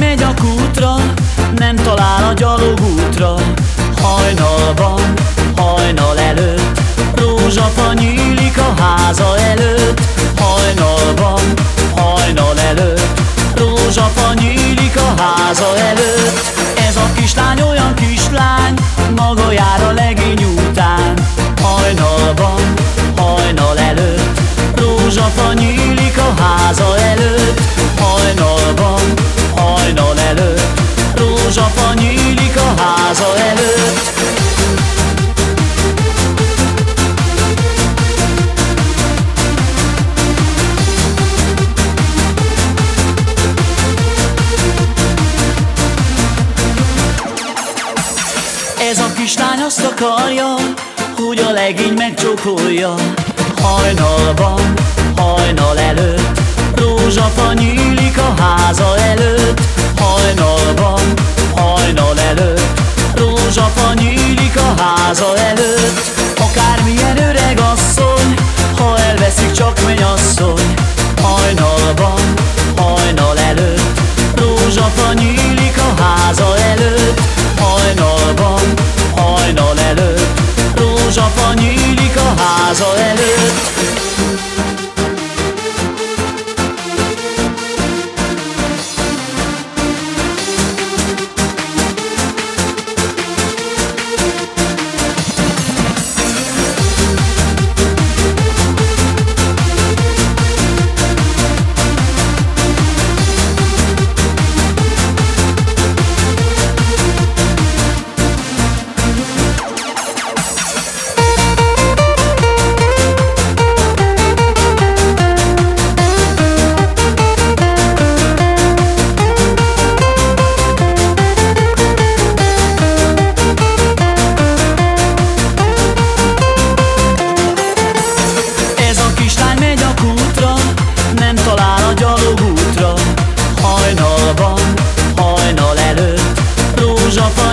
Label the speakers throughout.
Speaker 1: megy a kútra, nem talál a gyalogútra Hajnalban, hajnal előtt Rózsafa nyílik a háza előtt. Hajnalban, hajnal előtt Rózsafa nyílik a háza előtt. Ez a kislány olyan kislány Maga jár a legény után. Hajnalban, hajnal előtt Rózsafa nyílik kislány azt akarja, hogy a legény megcsókolja. Hajnalban, hajnal előtt Rózsafa nyílik a háza előtt. Hajnalban, hajnal előtt Rózsafa nyílik a háza előtt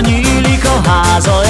Speaker 1: nyílik a háza